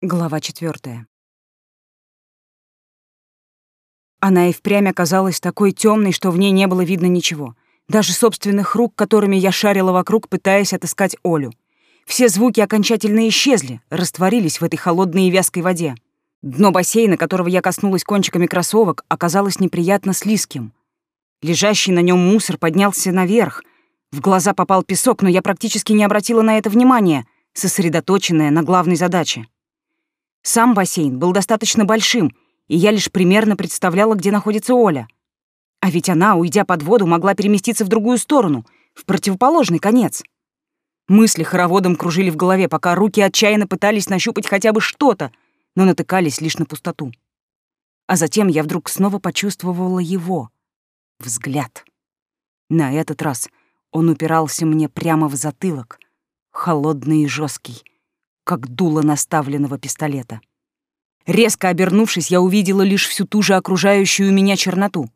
Глава четвертая. Она и впрямь оказалась такой темной, что в ней не было видно ничего. Даже собственных рук, которыми я шарила вокруг, пытаясь отыскать Олю. Все звуки окончательно исчезли, растворились в этой холодной и вязкой воде. Дно бассейна, которого я коснулась кончиками кроссовок, оказалось неприятно слизким. Лежащий на нем мусор поднялся наверх. В глаза попал песок, но я практически не обратила на это внимания, сосредоточенная на главной задаче. Сам бассейн был достаточно большим, и я лишь примерно представляла, где находится Оля. А ведь она, уйдя под воду, могла переместиться в другую сторону, в противоположный конец. Мысли хороводом кружили в голове, пока руки отчаянно пытались нащупать хотя бы что-то, но натыкались лишь на пустоту. А затем я вдруг снова почувствовала его. Взгляд. На этот раз он упирался мне прямо в затылок, холодный и жесткий, как дуло наставленного пистолета. Резко обернувшись, я увидела лишь всю ту же окружающую меня черноту.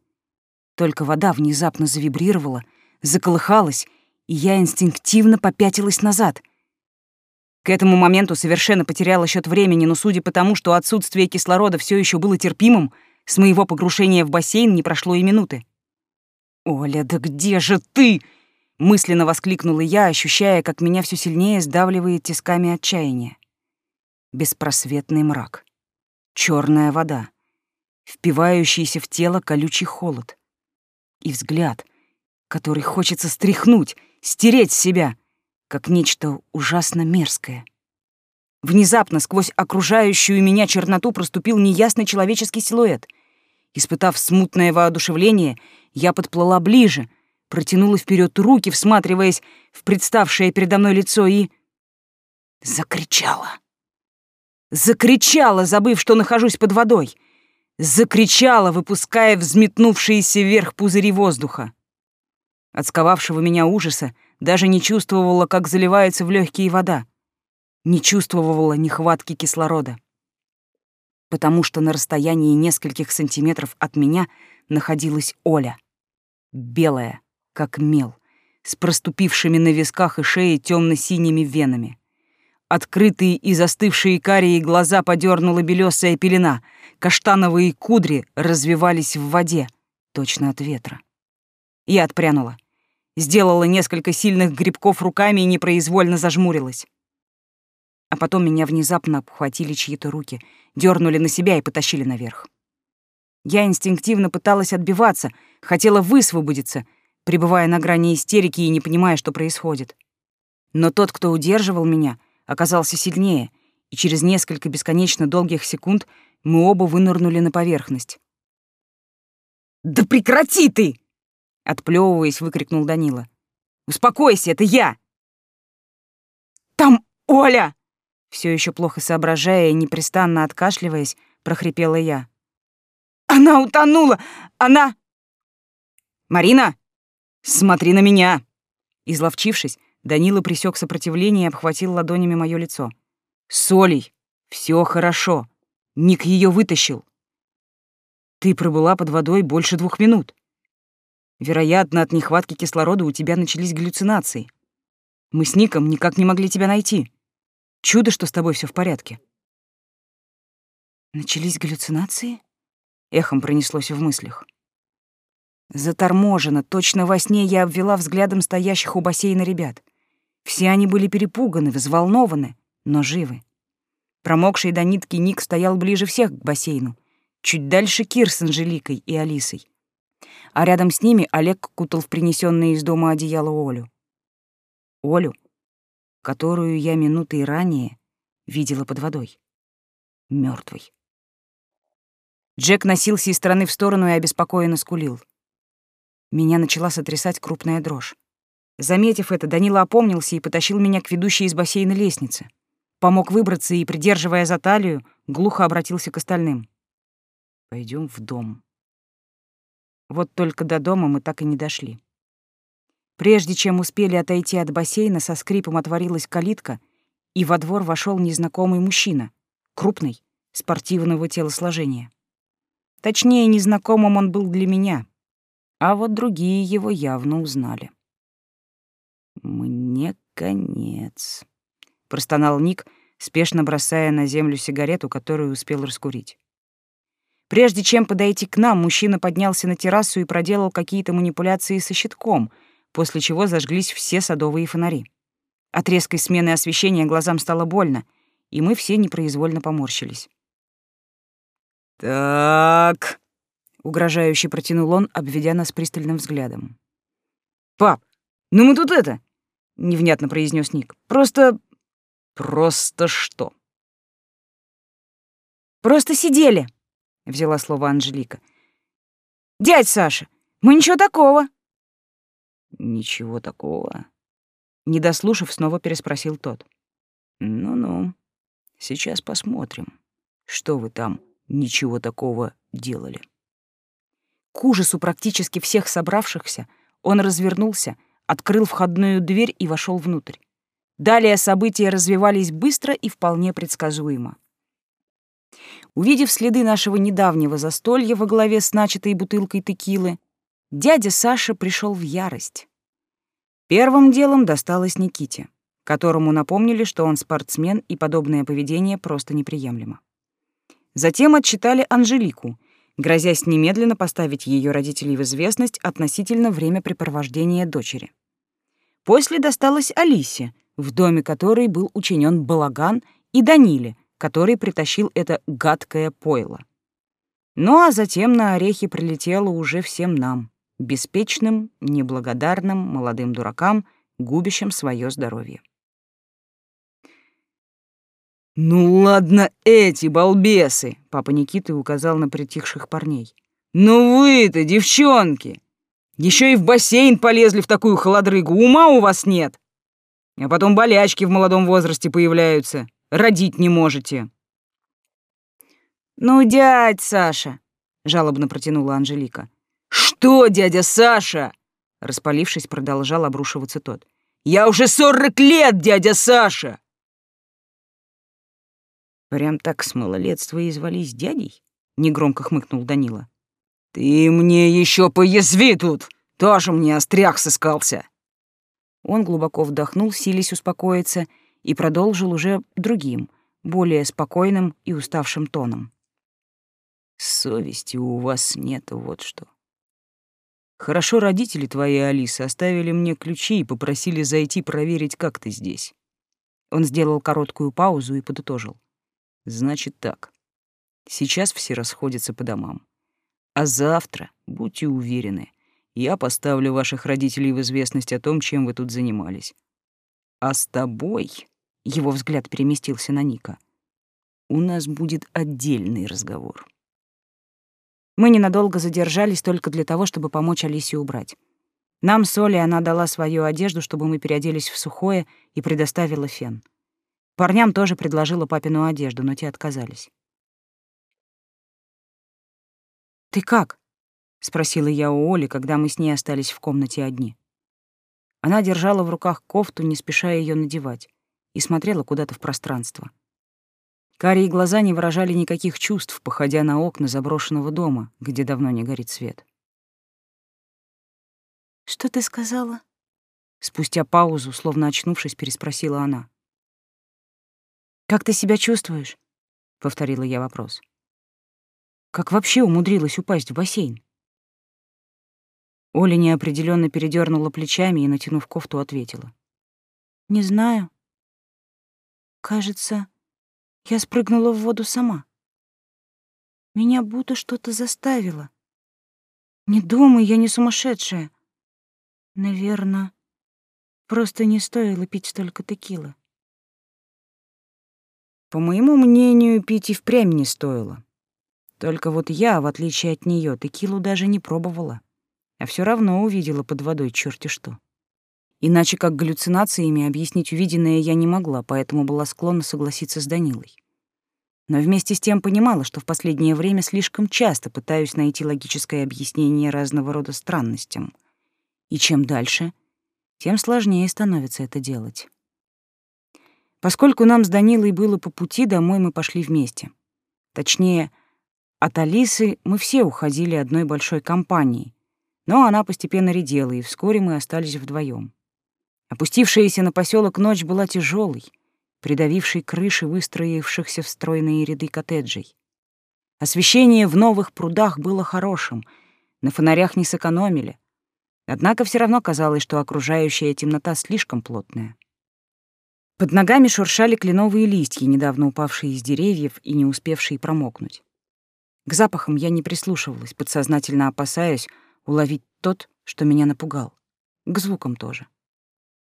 Только вода внезапно завибрировала, заколыхалась, и я инстинктивно попятилась назад. К этому моменту совершенно потеряла счет времени, но судя по тому, что отсутствие кислорода все еще было терпимым, с моего погрушения в бассейн не прошло и минуты. «Оля, да где же ты?» Мысленно воскликнула я, ощущая, как меня все сильнее сдавливает тисками отчаяния. Беспросветный мрак. черная вода. Впивающийся в тело колючий холод. И взгляд, который хочется стряхнуть, стереть с себя, как нечто ужасно мерзкое. Внезапно сквозь окружающую меня черноту проступил неясный человеческий силуэт. Испытав смутное воодушевление, я подплыла ближе — протянула вперед руки, всматриваясь в представшее передо мной лицо, и... Закричала. Закричала, забыв, что нахожусь под водой. Закричала, выпуская взметнувшиеся вверх пузыри воздуха. От сковавшего меня ужаса даже не чувствовала, как заливается в легкие вода. Не чувствовала нехватки кислорода. Потому что на расстоянии нескольких сантиметров от меня находилась Оля. Белая, как мел, с проступившими на висках и шее темно-синими венами. Открытые и застывшие карие глаза подернула белесая пелена, каштановые кудри развивались в воде, точно от ветра. Я отпрянула. Сделала несколько сильных грибков руками и непроизвольно зажмурилась. А потом меня внезапно обхватили чьи-то руки, дернули на себя и потащили наверх. Я инстинктивно пыталась отбиваться, хотела высвободиться — пребывая на грани истерики и не понимая, что происходит. Но тот, кто удерживал меня, оказался сильнее, и через несколько бесконечно долгих секунд мы оба вынырнули на поверхность. «Да прекрати ты!» — отплёвываясь, выкрикнул Данила. «Успокойся, это я!» «Там Оля!» Все еще плохо соображая и непрестанно откашливаясь, прохрипела я. «Она утонула! Она...» «Марина!» «Смотри на меня!» Изловчившись, Данила присек сопротивление и обхватил ладонями мое лицо. «Солей! Все хорошо! Ник ее вытащил!» «Ты пробыла под водой больше двух минут. Вероятно, от нехватки кислорода у тебя начались галлюцинации. Мы с Ником никак не могли тебя найти. Чудо, что с тобой все в порядке». «Начались галлюцинации?» Эхом пронеслось в мыслях. Заторможенно, точно во сне я обвела взглядом стоящих у бассейна ребят. Все они были перепуганы, взволнованы, но живы. Промокший до нитки Ник стоял ближе всех к бассейну, чуть дальше Кир с Анжеликой и Алисой. А рядом с ними Олег кутал в принесенное из дома одеяло Олю. Олю, которую я минуты ранее видела под водой. мертвой. Джек носился из стороны в сторону и обеспокоенно скулил. Меня начала сотрясать крупная дрожь. Заметив это, Данила опомнился и потащил меня к ведущей из бассейна лестнице. Помог выбраться и, придерживая за талию, глухо обратился к остальным. Пойдем в дом. Вот только до дома мы так и не дошли. Прежде чем успели отойти от бассейна, со скрипом отворилась калитка, и во двор вошел незнакомый мужчина, крупный, спортивного телосложения. Точнее, незнакомым он был для меня — а вот другие его явно узнали. «Мне конец», — простонал Ник, спешно бросая на землю сигарету, которую успел раскурить. Прежде чем подойти к нам, мужчина поднялся на террасу и проделал какие-то манипуляции со щитком, после чего зажглись все садовые фонари. От резкой смены освещения глазам стало больно, и мы все непроизвольно поморщились. «Так...» — угрожающе протянул он, обведя нас пристальным взглядом. «Пап, ну мы тут это...» — невнятно произнес Ник. «Просто...» «Просто что?» «Просто сидели», — взяла слово Анжелика. «Дядь Саша, мы ничего такого». «Ничего такого?» Не дослушав, снова переспросил тот. «Ну-ну, сейчас посмотрим, что вы там ничего такого делали». К ужасу практически всех собравшихся он развернулся, открыл входную дверь и вошел внутрь. Далее события развивались быстро и вполне предсказуемо. Увидев следы нашего недавнего застолья во главе с начатой бутылкой текилы, дядя Саша пришел в ярость. Первым делом досталось Никите, которому напомнили, что он спортсмен и подобное поведение просто неприемлемо. Затем отчитали Анжелику, грозясь немедленно поставить ее родителей в известность относительно времяпрепровождения дочери. После досталось Алисе, в доме которой был учинен балаган, и Даниле, который притащил это гадкое пойло. Ну а затем на орехи прилетело уже всем нам, беспечным, неблагодарным молодым дуракам, губящим свое здоровье. «Ну ладно эти балбесы!» — папа Никиты указал на притихших парней. «Ну вы-то, девчонки! Еще и в бассейн полезли в такую холодрыгу, ума у вас нет! А потом болячки в молодом возрасте появляются родить не можете». «Ну, дядь Саша», — жалобно протянула Анжелика. «Что, дядя Саша?» Распалившись, продолжал обрушиваться тот. «Я уже сорок лет, дядя Саша!» «Прям так с малолетства и звались дядей?» — негромко хмыкнул Данила. «Ты мне еще поязви тут! Тоже мне острях сыскался!» Он глубоко вдохнул, силясь успокоиться, и продолжил уже другим, более спокойным и уставшим тоном. «Совести у вас нет, вот что. Хорошо родители твои, Алиса, оставили мне ключи и попросили зайти проверить, как ты здесь». Он сделал короткую паузу и подытожил. «Значит так. Сейчас все расходятся по домам. А завтра, будьте уверены, я поставлю ваших родителей в известность о том, чем вы тут занимались. А с тобой его взгляд переместился на Ника. «У нас будет отдельный разговор». Мы ненадолго задержались только для того, чтобы помочь Алисе убрать. Нам с Олей она дала свою одежду, чтобы мы переоделись в сухое, и предоставила фен. Парням тоже предложила папину одежду, но те отказались. «Ты как?» — спросила я у Оли, когда мы с ней остались в комнате одни. Она держала в руках кофту, не спеша ее надевать и смотрела куда-то в пространство. Карие глаза не выражали никаких чувств, походя на окна заброшенного дома, где давно не горит свет. «Что ты сказала?» Спустя паузу, словно очнувшись, переспросила она. «Как ты себя чувствуешь?» — повторила я вопрос. «Как вообще умудрилась упасть в бассейн?» Оля неопределенно передернула плечами и, натянув кофту, ответила. «Не знаю. Кажется, я спрыгнула в воду сама. Меня будто что-то заставило. Не думай, я не сумасшедшая. Наверное, просто не стоило пить столько текилы. По моему мнению, пить и впрямь не стоило. Только вот я, в отличие от нее, текилу даже не пробовала, а все равно увидела под водой черти что. Иначе как галлюцинациями объяснить увиденное я не могла, поэтому была склонна согласиться с Данилой. Но вместе с тем понимала, что в последнее время слишком часто пытаюсь найти логическое объяснение разного рода странностям. И чем дальше, тем сложнее становится это делать. Поскольку нам с Данилой было по пути, домой мы пошли вместе. Точнее, от Алисы мы все уходили одной большой компанией, но она постепенно редела, и вскоре мы остались вдвоем. Опустившаяся на поселок ночь была тяжелой, придавивший крыши выстроившихся в стройные ряды коттеджей. Освещение в новых прудах было хорошим, на фонарях не сэкономили. Однако все равно казалось, что окружающая темнота слишком плотная. Под ногами шуршали кленовые листья, недавно упавшие из деревьев и не успевшие промокнуть. К запахам я не прислушивалась, подсознательно опасаясь уловить тот, что меня напугал. К звукам тоже.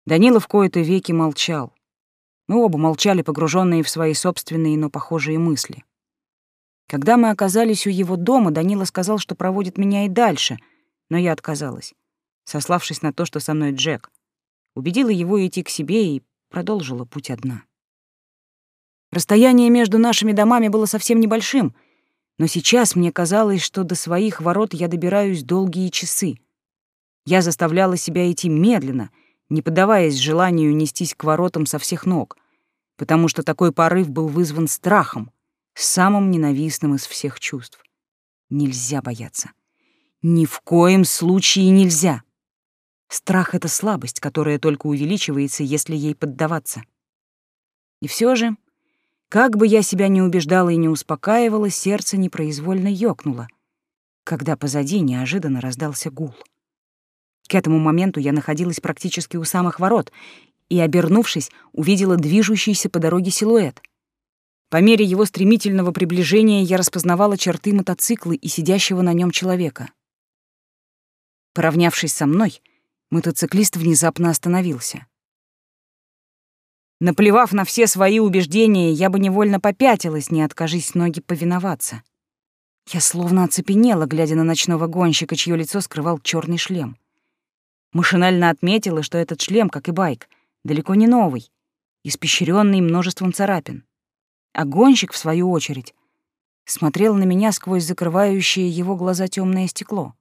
Данила в кои-то веки молчал. Мы оба молчали, погруженные в свои собственные, но похожие мысли. Когда мы оказались у его дома, Данила сказал, что проводит меня и дальше, но я отказалась, сославшись на то, что со мной Джек. Убедила его идти к себе и продолжила путь одна. Расстояние между нашими домами было совсем небольшим, но сейчас мне казалось, что до своих ворот я добираюсь долгие часы. Я заставляла себя идти медленно, не поддаваясь желанию нестись к воротам со всех ног, потому что такой порыв был вызван страхом, самым ненавистным из всех чувств. Нельзя бояться. Ни в коем случае нельзя. Страх — это слабость, которая только увеличивается, если ей поддаваться. И все же, как бы я себя ни убеждала и не успокаивала, сердце непроизвольно ёкнуло, когда позади неожиданно раздался гул. К этому моменту я находилась практически у самых ворот и, обернувшись, увидела движущийся по дороге силуэт. По мере его стремительного приближения я распознавала черты мотоцикла и сидящего на нем человека. Поравнявшись со мной, мотоциклист внезапно остановился. Наплевав на все свои убеждения, я бы невольно попятилась, не откажись ноги повиноваться. Я словно оцепенела, глядя на ночного гонщика, чье лицо скрывал черный шлем. Машинально отметила, что этот шлем, как и байк, далеко не новый, испещренный множеством царапин. А гонщик, в свою очередь, смотрел на меня сквозь закрывающее его глаза темное стекло.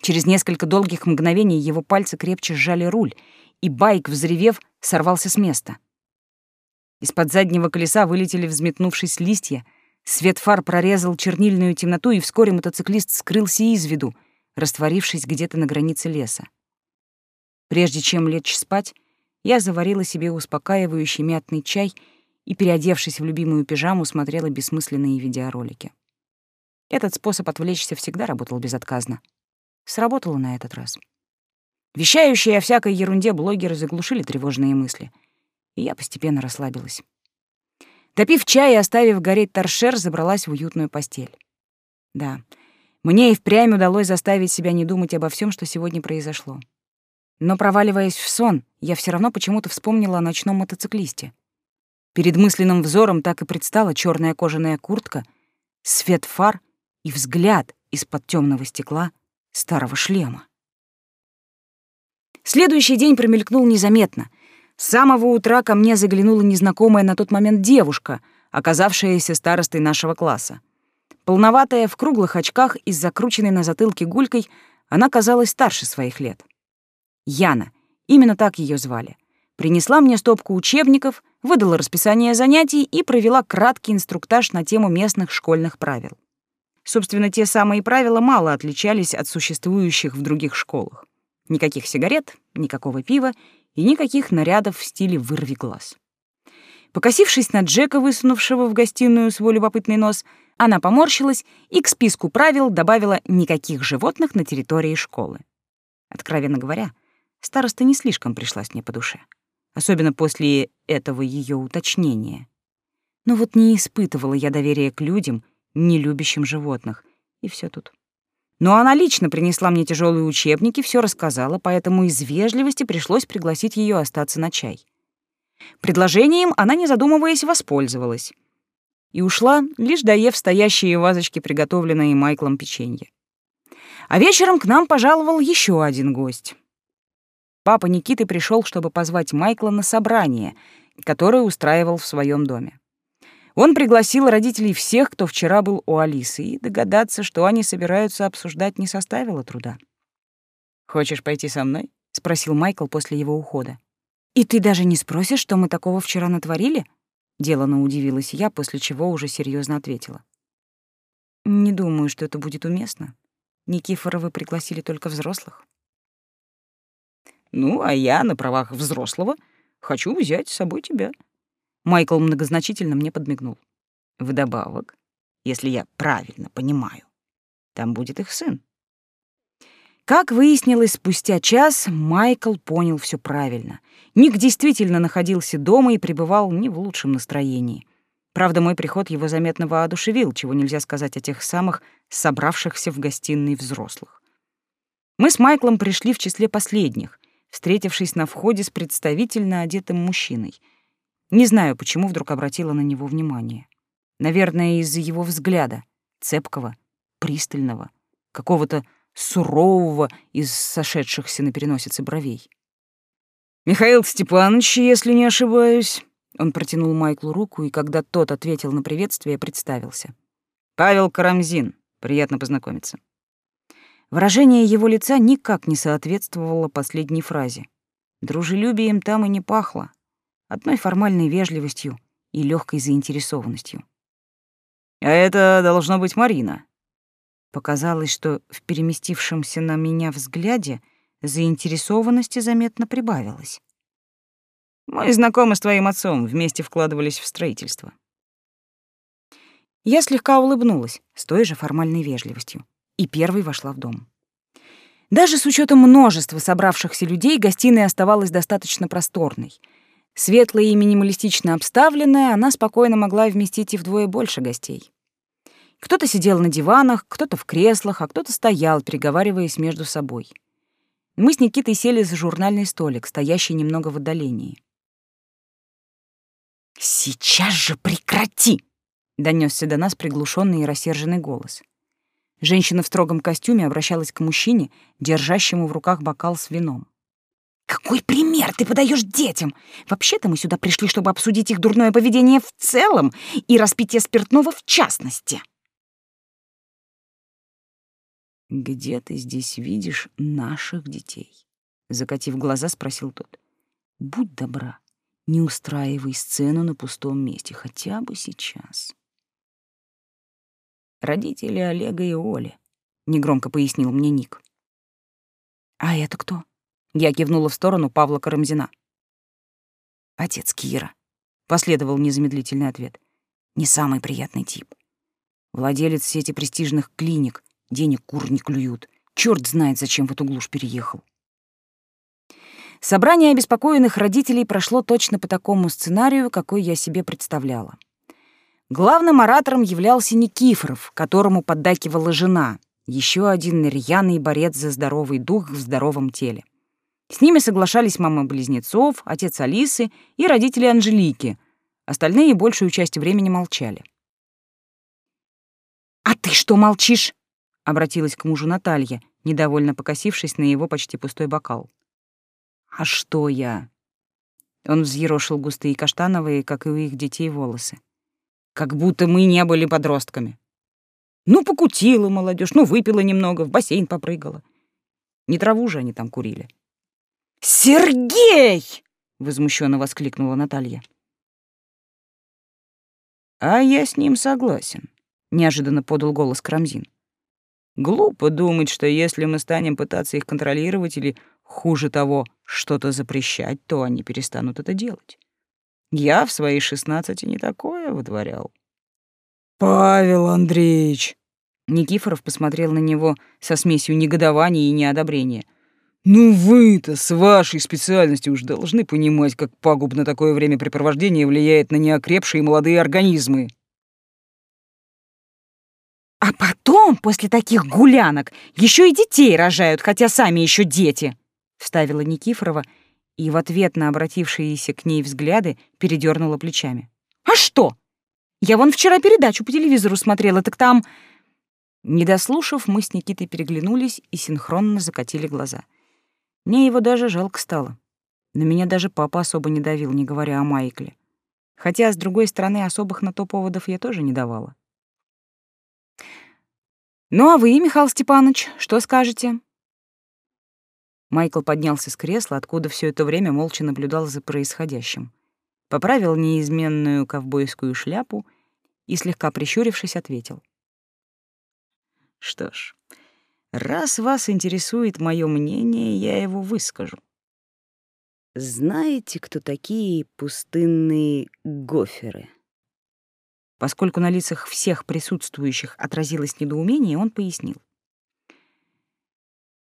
Через несколько долгих мгновений его пальцы крепче сжали руль, и байк, взревев, сорвался с места. Из-под заднего колеса вылетели взметнувшись листья, свет фар прорезал чернильную темноту, и вскоре мотоциклист скрылся из виду, растворившись где-то на границе леса. Прежде чем лечь спать, я заварила себе успокаивающий мятный чай и, переодевшись в любимую пижаму, смотрела бессмысленные видеоролики. Этот способ отвлечься всегда работал безотказно. Сработало на этот раз. Вещающие о всякой ерунде блогеры заглушили тревожные мысли, и я постепенно расслабилась. Допив чай и оставив гореть торшер, забралась в уютную постель. Да, мне и впрямь удалось заставить себя не думать обо всем, что сегодня произошло. Но, проваливаясь в сон, я все равно почему-то вспомнила о ночном мотоциклисте. Перед мысленным взором так и предстала черная кожаная куртка, свет фар и взгляд из-под темного стекла старого шлема. Следующий день промелькнул незаметно. С самого утра ко мне заглянула незнакомая на тот момент девушка, оказавшаяся старостой нашего класса. Полноватая, в круглых очках и с закрученной на затылке гулькой, она казалась старше своих лет. Яна, именно так ее звали, принесла мне стопку учебников, выдала расписание занятий и провела краткий инструктаж на тему местных школьных правил. Собственно, те самые правила мало отличались от существующих в других школах. Никаких сигарет, никакого пива и никаких нарядов в стиле «вырви глаз». Покосившись на Джека, высунувшего в гостиную свой любопытный нос, она поморщилась и к списку правил добавила «никаких животных на территории школы». Откровенно говоря, староста не слишком пришлась мне по душе, особенно после этого ее уточнения. Но вот не испытывала я доверия к людям, не любящим животных, и все тут. Но она лично принесла мне тяжелые учебники, все рассказала, поэтому из вежливости пришлось пригласить ее остаться на чай. Предложением она, не задумываясь, воспользовалась и ушла, лишь доев стоящие вазочки, приготовленные Майклом печенье. А вечером к нам пожаловал еще один гость. Папа Никиты пришел, чтобы позвать Майкла на собрание, которое устраивал в своем доме. Он пригласил родителей всех, кто вчера был у Алисы, и догадаться, что они собираются обсуждать, не составило труда. «Хочешь пойти со мной?» — спросил Майкл после его ухода. «И ты даже не спросишь, что мы такого вчера натворили?» Делано удивилась я, после чего уже серьезно ответила. «Не думаю, что это будет уместно. Никифоровы пригласили только взрослых». Ну, а я на правах взрослого хочу взять с собой тебя. Майкл многозначительно мне подмигнул. Вдобавок, если я правильно понимаю, там будет их сын. Как выяснилось спустя час, Майкл понял все правильно. Ник действительно находился дома и пребывал не в лучшем настроении. Правда, мой приход его заметно воодушевил, чего нельзя сказать о тех самых собравшихся в гостиной взрослых. Мы с Майклом пришли в числе последних, встретившись на входе с представительно одетым мужчиной. Не знаю, почему вдруг обратила на него внимание. Наверное, из-за его взгляда, цепкого, пристального, какого-то сурового из сошедшихся на переносице бровей. «Михаил Степанович, если не ошибаюсь», он протянул Майклу руку, и когда тот ответил на приветствие, представился. «Павел Карамзин. Приятно познакомиться». Выражение его лица никак не соответствовало последней фразе. Дружелюбием там и не пахло. Одной формальной вежливостью и легкой заинтересованностью. «А это должно быть Марина», Показалось, что в переместившемся на меня взгляде заинтересованности заметно прибавилось. Мы знакомы с твоим отцом, вместе вкладывались в строительство. Я слегка улыбнулась с той же формальной вежливостью и первой вошла в дом. Даже с учетом множества собравшихся людей гостиная оставалась достаточно просторной. Светлая и минималистично обставленная, она спокойно могла вместить и вдвое больше гостей. Кто-то сидел на диванах, кто-то в креслах, а кто-то стоял, переговариваясь между собой. Мы с Никитой сели за журнальный столик, стоящий немного в отдалении. «Сейчас же прекрати!» — донесся до нас приглушенный и рассерженный голос. Женщина в строгом костюме обращалась к мужчине, держащему в руках бокал с вином. «Какой пример ты подаешь детям? Вообще-то мы сюда пришли, чтобы обсудить их дурное поведение в целом и распитие спиртного в частности». «Где ты здесь видишь наших детей?» Закатив глаза, спросил тот. «Будь добра, не устраивай сцену на пустом месте, хотя бы сейчас». «Родители Олега и Оли», — негромко пояснил мне Ник. «А это кто?» Я кивнула в сторону Павла Карамзина. «Отец Кира», — последовал незамедлительный ответ. «Не самый приятный тип. Владелец сети престижных клиник, Денег кур не клюют. Черт знает, зачем в эту глушь переехал. Собрание обеспокоенных родителей прошло точно по такому сценарию, какой я себе представляла. Главным оратором являлся Никифоров, которому поддакивала жена, еще один рьяный борец за здоровый дух в здоровом теле. С ними соглашались мама близнецов, отец Алисы и родители Анжелики. Остальные большую часть времени молчали. «А ты что молчишь?» обратилась к мужу Наталья, недовольно покосившись на его почти пустой бокал. А что я? Он взъерошил густые каштановые, как и у их детей, волосы. Как будто мы не были подростками. Ну, покутила молодежь, ну, выпила немного, в бассейн попрыгала. Не траву же они там курили. «Сергей!» — возмущенно воскликнула Наталья. «А я с ним согласен», — неожиданно подал голос Крамзин. Глупо думать, что если мы станем пытаться их контролировать или, хуже того, что-то запрещать, то они перестанут это делать. Я в свои шестнадцати не такое вытворял. «Павел Андреевич!» Никифоров посмотрел на него со смесью негодования и неодобрения. «Ну вы-то с вашей специальностью уж должны понимать, как пагубно такое времяпрепровождение влияет на неокрепшие молодые организмы». А потом, после таких гулянок, еще и детей рожают, хотя сами еще дети, вставила Никифорова и в ответ на обратившиеся к ней взгляды передернула плечами. А что? Я вон вчера передачу по телевизору смотрела, так там Не дослушав, мы с Никитой переглянулись и синхронно закатили глаза. Мне его даже жалко стало. На меня даже папа особо не давил, не говоря о Майкле. Хотя, с другой стороны, особых на то поводов я тоже не давала. «Ну а вы, Михаил Степанович, что скажете?» Майкл поднялся с кресла, откуда все это время молча наблюдал за происходящим. Поправил неизменную ковбойскую шляпу и, слегка прищурившись, ответил. «Что ж, раз вас интересует мое мнение, я его выскажу. Знаете, кто такие пустынные гоферы? Поскольку на лицах всех присутствующих отразилось недоумение, он пояснил.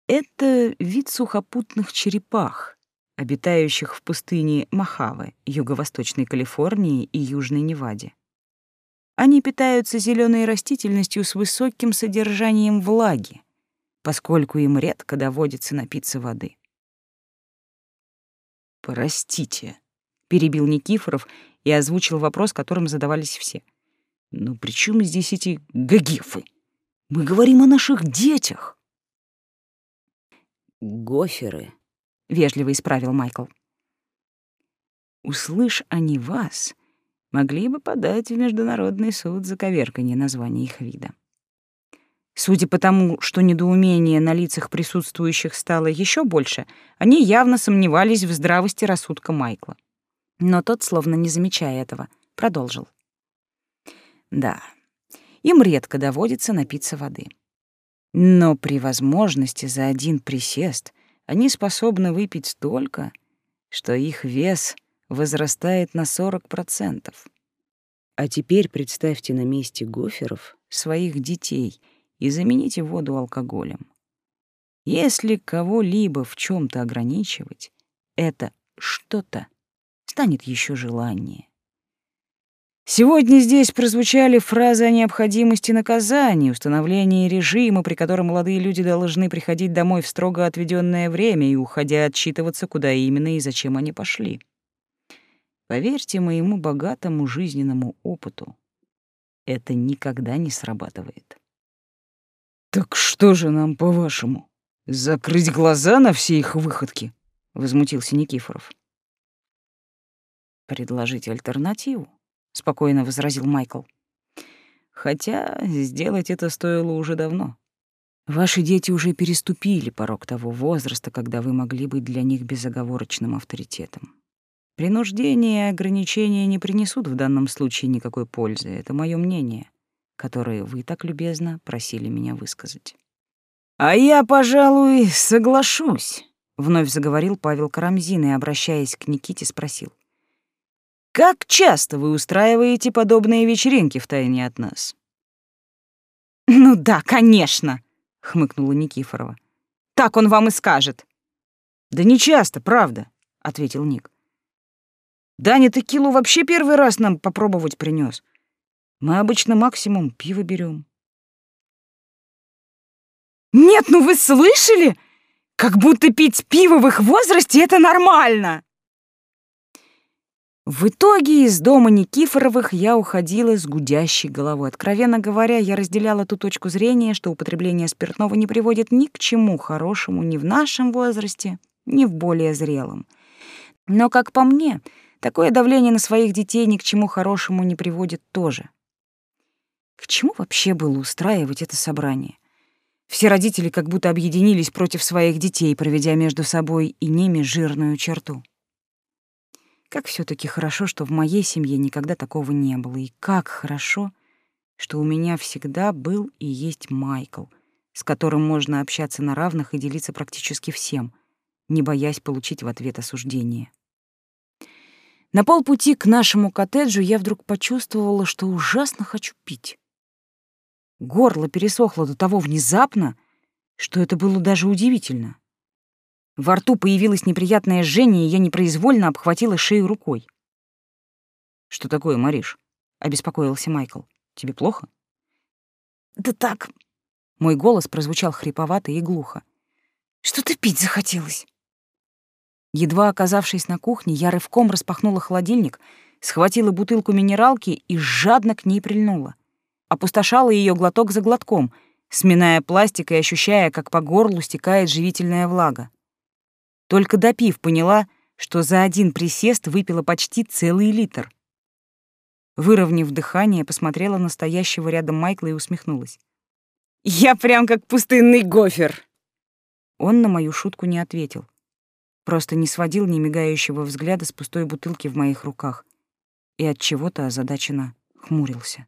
Это вид сухопутных черепах, обитающих в пустыне Мохаве, юго-восточной Калифорнии и Южной Неваде. Они питаются зеленой растительностью с высоким содержанием влаги, поскольку им редко доводится напиться воды. «Простите», — перебил Никифоров и озвучил вопрос, которым задавались все. «Ну при чем здесь эти гагифы? Мы говорим о наших детях». «Гоферы», — вежливо исправил Майкл. «Услышь они вас, могли бы подать в Международный суд за коверканье названия их вида. Судя по тому, что недоумение на лицах присутствующих стало еще больше, они явно сомневались в здравости рассудка Майкла. Но тот, словно не замечая этого, продолжил. Да, им редко доводится напиться воды. Но при возможности за один присест они способны выпить столько, что их вес возрастает на 40%. А теперь представьте на месте гоферов своих детей — и замените воду алкоголем. Если кого-либо в чем то ограничивать, это что-то станет еще желание. Сегодня здесь прозвучали фразы о необходимости наказания, установлении режима, при котором молодые люди должны приходить домой в строго отведенное время и, уходя, отчитываться, куда именно и зачем они пошли. Поверьте моему богатому жизненному опыту, это никогда не срабатывает. «Так что же нам, по-вашему, закрыть глаза на все их выходки?» — возмутился Никифоров. «Предложить альтернативу», — спокойно возразил Майкл. «Хотя сделать это стоило уже давно. Ваши дети уже переступили порог того возраста, когда вы могли быть для них безоговорочным авторитетом. Принуждение и ограничения не принесут в данном случае никакой пользы, это мое мнение которые вы так любезно просили меня высказать. «А я, пожалуй, соглашусь», — вновь заговорил Павел Карамзин и, обращаясь к Никите, спросил. «Как часто вы устраиваете подобные вечеринки втайне от нас?» «Ну да, конечно», — хмыкнула Никифорова. «Так он вам и скажет». «Да не часто, правда», — ответил Ник. «Даня текилу вообще первый раз нам попробовать принес. Мы обычно максимум пиво берем. Нет, ну вы слышали? Как будто пить пиво в их возрасте — это нормально. В итоге из дома Никифоровых я уходила с гудящей головой. Откровенно говоря, я разделяла ту точку зрения, что употребление спиртного не приводит ни к чему хорошему ни в нашем возрасте, ни в более зрелом. Но, как по мне, такое давление на своих детей ни к чему хорошему не приводит тоже. К чему вообще было устраивать это собрание? Все родители как будто объединились против своих детей, проведя между собой и ними жирную черту. Как все таки хорошо, что в моей семье никогда такого не было, и как хорошо, что у меня всегда был и есть Майкл, с которым можно общаться на равных и делиться практически всем, не боясь получить в ответ осуждение. На полпути к нашему коттеджу я вдруг почувствовала, что ужасно хочу пить. Горло пересохло до того внезапно, что это было даже удивительно. Во рту появилось неприятное жжение, и я непроизвольно обхватила шею рукой. «Что такое, Мариш?» — обеспокоился Майкл. «Тебе плохо?» «Да так...» — мой голос прозвучал хриповато и глухо. «Что-то пить захотелось». Едва оказавшись на кухне, я рывком распахнула холодильник, схватила бутылку минералки и жадно к ней прильнула опустошала ее глоток за глотком, сминая пластик и ощущая, как по горлу стекает живительная влага. Только допив, поняла, что за один присест выпила почти целый литр. Выровняв дыхание, посмотрела на стоящего рядом Майкла и усмехнулась. «Я прям как пустынный гофер!» Он на мою шутку не ответил. Просто не сводил немигающего взгляда с пустой бутылки в моих руках и от чего-то озадаченно хмурился.